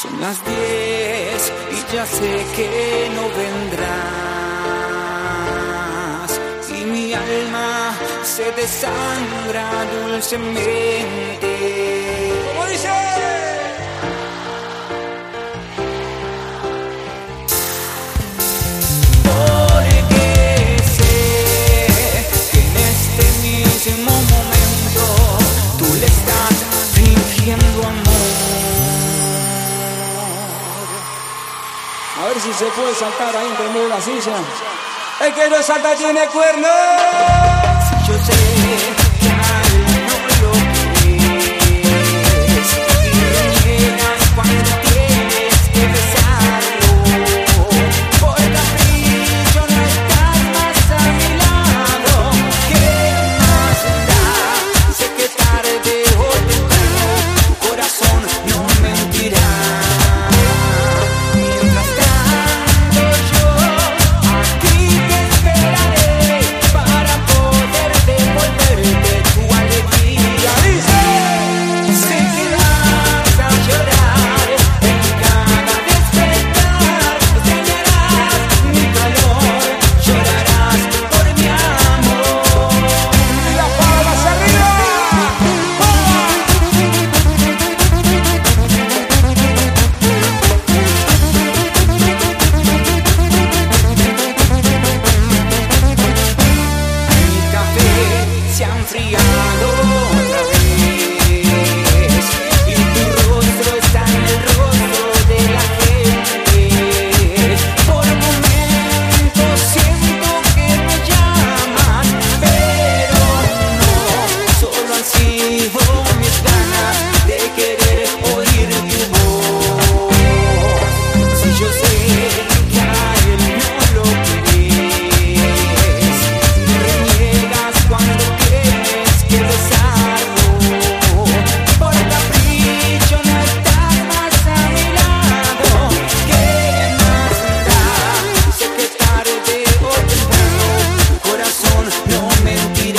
Son las diez y ya sé que no vendrás. Y mi alma se desangra dulcemente. Si se puede saltar ahí entre medio de la silla. El que no salta tiene cuernos. Otra vez, y tu rostro está en el rostro de la gente. Por momentos siento que me llaman, pero no solo así vos. no mentiré.